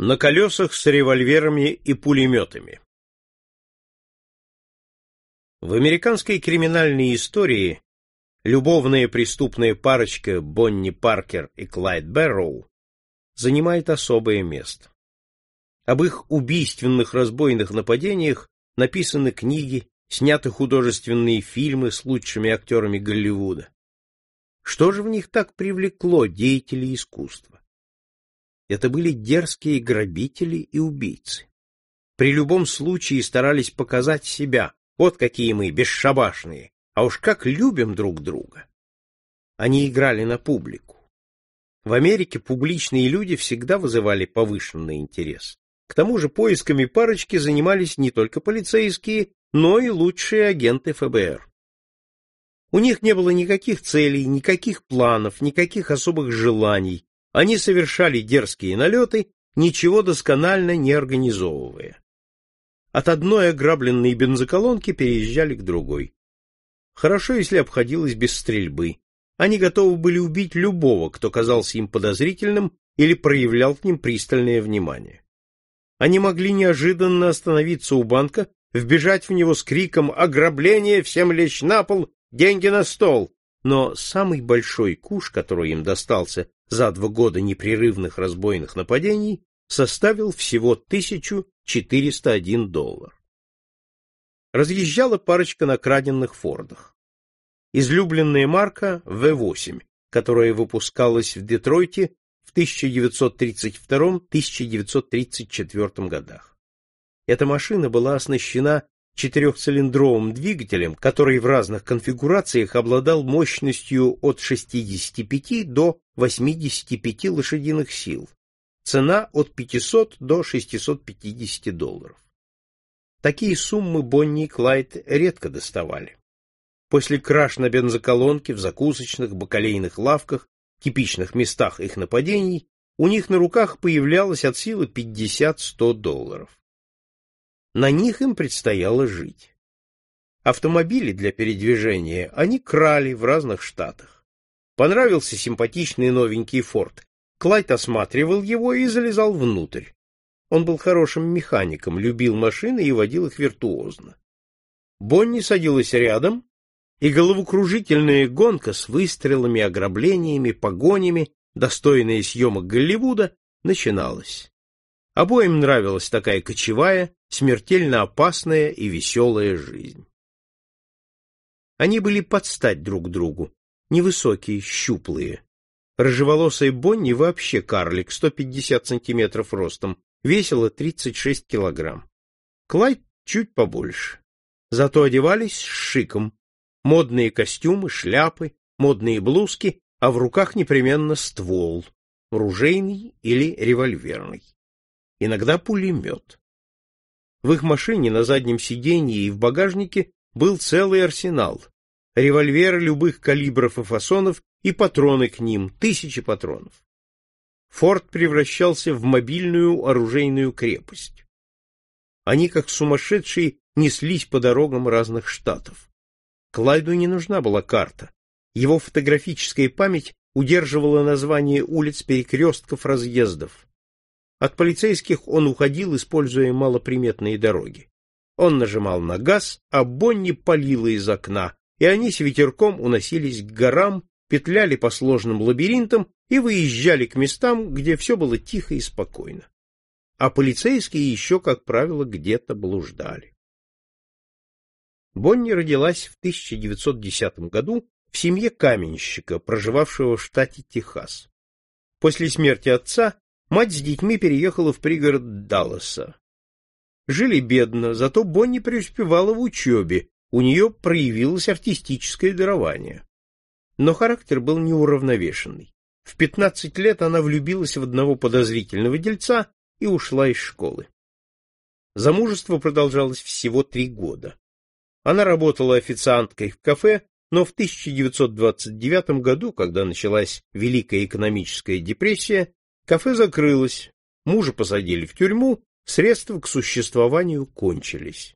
На колесах с револьверами и пулеметами. В американской криминальной истории любовная преступная парочка Бонни Паркер и Клайд Бэрроу занимает особое место. Об их убийственных разбойных нападениях написаны книги, сняты художественные фильмы с лучшими актерами Голливуда. Что же в них так привлекло деятелей искусства? Это были дерзкие грабители и убийцы. При любом случае старались показать себя. Вот какие мы бесшабашные. А уж как любим друг друга. Они играли на публику. В Америке публичные люди всегда вызывали повышенный интерес. К тому же поисками парочки занимались не только полицейские, но и лучшие агенты ФБР. У них не было никаких целей, никаких планов, никаких особых желаний, они совершали дерзкие налеты, ничего досконально не организовывая. От одной ограбленной бензоколонки переезжали к другой. Хорошо, если обходилось без стрельбы. Они готовы были убить любого, кто казался им подозрительным или проявлял к ним пристальное внимание. Они могли неожиданно остановиться у банка, вбежать в него с криком «Ограбление! Всем лечь на пол! Деньги на стол!» Но самый большой куш, который им достался за два года непрерывных разбойных нападений составил всего 1401 доллар. Разъезжала парочка на краденных фордах. Излюбленная марка V8, которая выпускалась в Детройте в 1932-1934 годах. Эта машина была оснащена четырехцилиндровым двигателем, который в разных конфигурациях обладал мощностью от 65 до 85 лошадиных сил. Цена от 500 до 650 долларов. Такие суммы Бонни и Клайд редко доставали. После краж на бензоколонке, в закусочных, бакалейных лавках, типичных местах их нападений, у них на руках появлялось от силы 50-100 долларов. На них им предстояло жить. Автомобили для передвижения они крали в разных штатах. Понравился симпатичный новенький Форд. Клайд осматривал его и залезал внутрь. Он был хорошим механиком, любил машины и водил их виртуозно. Бонни садилась рядом, и головокружительная гонка с выстрелами, ограблениями, погонями, достойная съемок Голливуда, начиналась. Обоим нравилась такая кочевая, смертельно опасная и веселая жизнь. Они были под стать друг другу, невысокие, щуплые. Рыжеволосая Бонни вообще карлик, 150 сантиметров ростом, весила 36 килограмм. Клайд чуть побольше. Зато одевались с шиком. Модные костюмы, шляпы, модные блузки, а в руках непременно ствол, ружейный или револьверный. Иногда пулемет. В их машине на заднем сиденье и в багажнике был целый арсенал. Револьверы любых калибров и фасонов и патроны к ним, тысячи патронов. Форд превращался в мобильную оружейную крепость. Они, как сумасшедшие, неслись по дорогам разных штатов. Клайду не нужна была карта. Его фотографическая память удерживала название улиц, перекрестков, разъездов. От полицейских он уходил, используя малоприметные дороги. Он нажимал на газ, а Бонни палила из окна, и они с ветерком уносились к горам, петляли по сложным лабиринтам и выезжали к местам, где все было тихо и спокойно. А полицейские еще, как правило, где-то блуждали. Бонни родилась в 1910 году в семье каменщика, проживавшего в штате Техас. После смерти отца Мать с детьми переехала в пригород Далласа. Жили бедно, зато Бонни преуспевала в учебе, у нее проявилось артистическое дарование. Но характер был неуравновешенный. В пятнадцать лет она влюбилась в одного подозрительного дельца и ушла из школы. Замужество продолжалось всего три года. Она работала официанткой в кафе, но в 1929 году, когда началась Великая экономическая депрессия, Кафе закрылось, мужа посадили в тюрьму, средства к существованию кончились.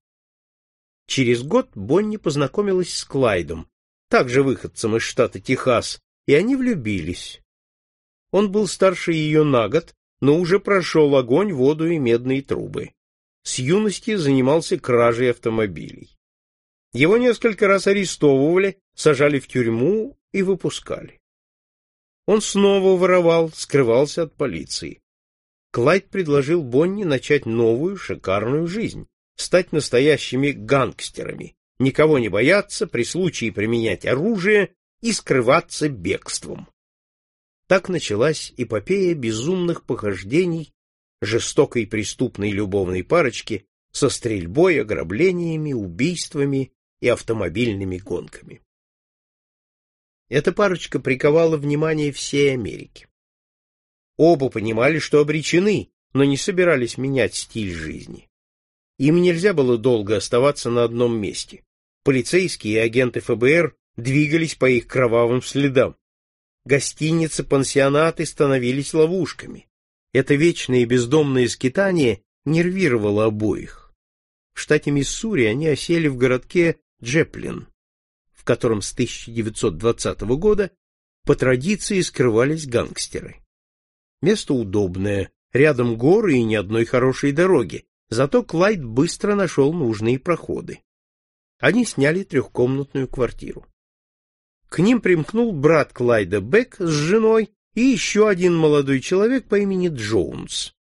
Через год Бонни познакомилась с Клайдом, также выходцем из штата Техас, и они влюбились. Он был старше ее на год, но уже прошел огонь, воду и медные трубы. С юности занимался кражей автомобилей. Его несколько раз арестовывали, сажали в тюрьму и выпускали. Он снова воровал, скрывался от полиции. Клайд предложил Бонни начать новую шикарную жизнь, стать настоящими гангстерами, никого не бояться, при случае применять оружие и скрываться бегством. Так началась эпопея безумных похождений жестокой преступной любовной парочки со стрельбой, ограблениями, убийствами и автомобильными гонками. Эта парочка приковала внимание всей Америки. Оба понимали, что обречены, но не собирались менять стиль жизни. Им нельзя было долго оставаться на одном месте. Полицейские и агенты ФБР двигались по их кровавым следам. Гостиницы, пансионаты становились ловушками. Это вечное бездомное скитание нервировало обоих. В штате Миссури они осели в городке Джеплин, в котором с 1920 года по традиции скрывались гангстеры. Место удобное, рядом горы и ни одной хорошей дороги, зато Клайд быстро нашел нужные проходы. Они сняли трехкомнатную квартиру. К ним примкнул брат Клайда Бек с женой и еще один молодой человек по имени Джонс.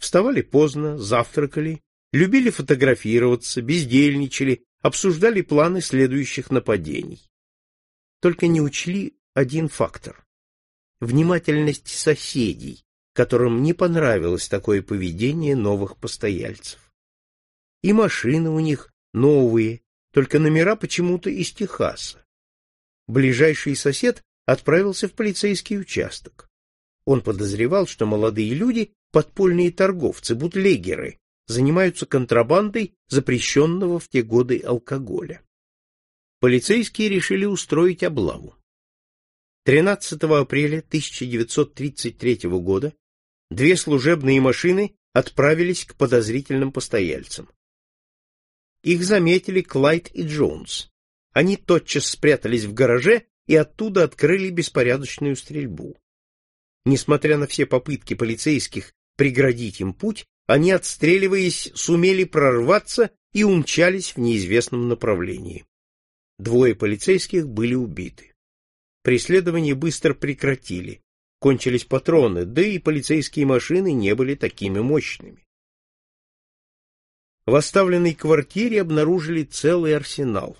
Вставали поздно, завтракали, любили фотографироваться, бездельничали, обсуждали планы следующих нападений. Только не учли один фактор — внимательность соседей, которым не понравилось такое поведение новых постояльцев. И машины у них новые, только номера почему-то из Техаса. Ближайший сосед отправился в полицейский участок. Он подозревал, что молодые люди — подпольные торговцы, бутлегеры, занимаются контрабандой запрещенного в те годы алкоголя. Полицейские решили устроить облаву. 13 апреля 1933 года две служебные машины отправились к подозрительным постояльцам. Их заметили Клайд и Джонс. Они тотчас спрятались в гараже и оттуда открыли беспорядочную стрельбу. Несмотря на все попытки полицейских преградить им путь, они, отстреливаясь, сумели прорваться и умчались в неизвестном направлении. Двое полицейских были убиты. Преследование быстро прекратили. Кончились патроны, да и полицейские машины не были такими мощными. В оставленной квартире обнаружили целый арсенал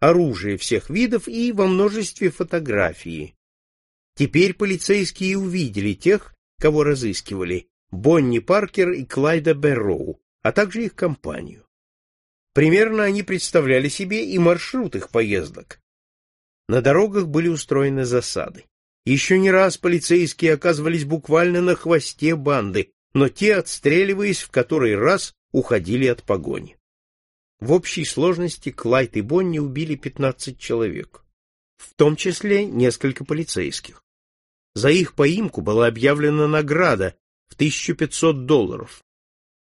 оружие всех видов и во множестве фотографии. Теперь полицейские увидели тех, кого разыскивали, Бонни Паркер и Клайда Берроу, а также их компанию. Примерно они представляли себе и маршрут их поездок. На дорогах были устроены засады. Еще не раз полицейские оказывались буквально на хвосте банды, но те, отстреливаясь, в который раз уходили от погони. В общей сложности Клайд и Бонни убили 15 человек, в том числе несколько полицейских. За их поимку была объявлена награда в 1500 долларов.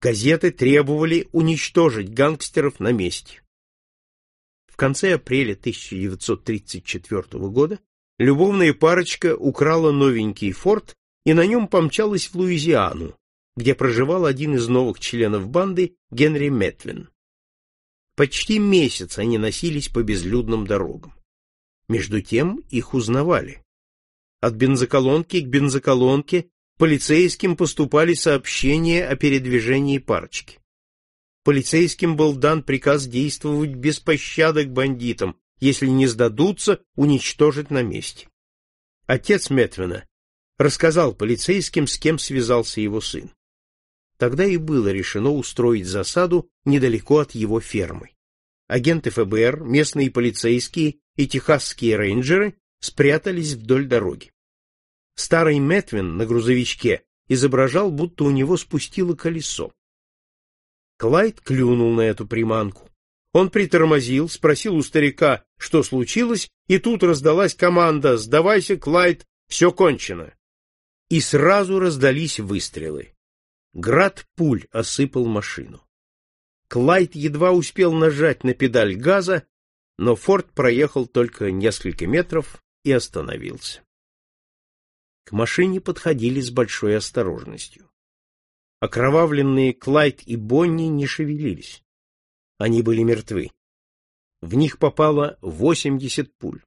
Газеты требовали уничтожить гангстеров на месте. В конце апреля 1934 года любовная парочка украла новенький форт и на нем помчалась в Луизиану, где проживал один из новых членов банды Генри Метвин. Почти месяц они носились по безлюдным дорогам. Между тем их узнавали. От бензоколонки к бензоколонке полицейским поступали сообщения о передвижении парочки. Полицейским был дан приказ действовать без пощады к бандитам, если не сдадутся, уничтожить на месте. Отец Метвина рассказал полицейским, с кем связался его сын. Тогда и было решено устроить засаду недалеко от его фермы. Агенты ФБР, местные полицейские и техасские рейнджеры спрятались вдоль дороги. Старый Метвин на грузовичке изображал, будто у него спустило колесо. Клайд клюнул на эту приманку. Он притормозил, спросил у старика, что случилось, и тут раздалась команда «Сдавайся, Клайд, все кончено!» И сразу раздались выстрелы. Град пуль осыпал машину. Клайд едва успел нажать на педаль газа, но Форд проехал только несколько метров и остановился. К машине подходили с большой осторожностью. Окровавленные Клайд и Бонни не шевелились. Они были мертвы. В них попало 80 пуль.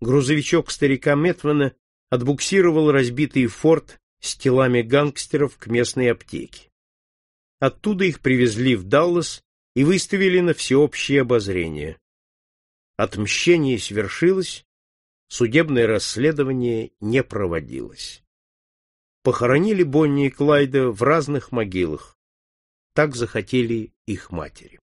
Грузовичок старика Метмана отбуксировал разбитый форт с телами гангстеров к местной аптеке. Оттуда их привезли в Даллас и выставили на всеобщее обозрение. Отмщение свершилось, судебное расследование не проводилось. Похоронили Бонни и Клайда в разных могилах. Так захотели их матери.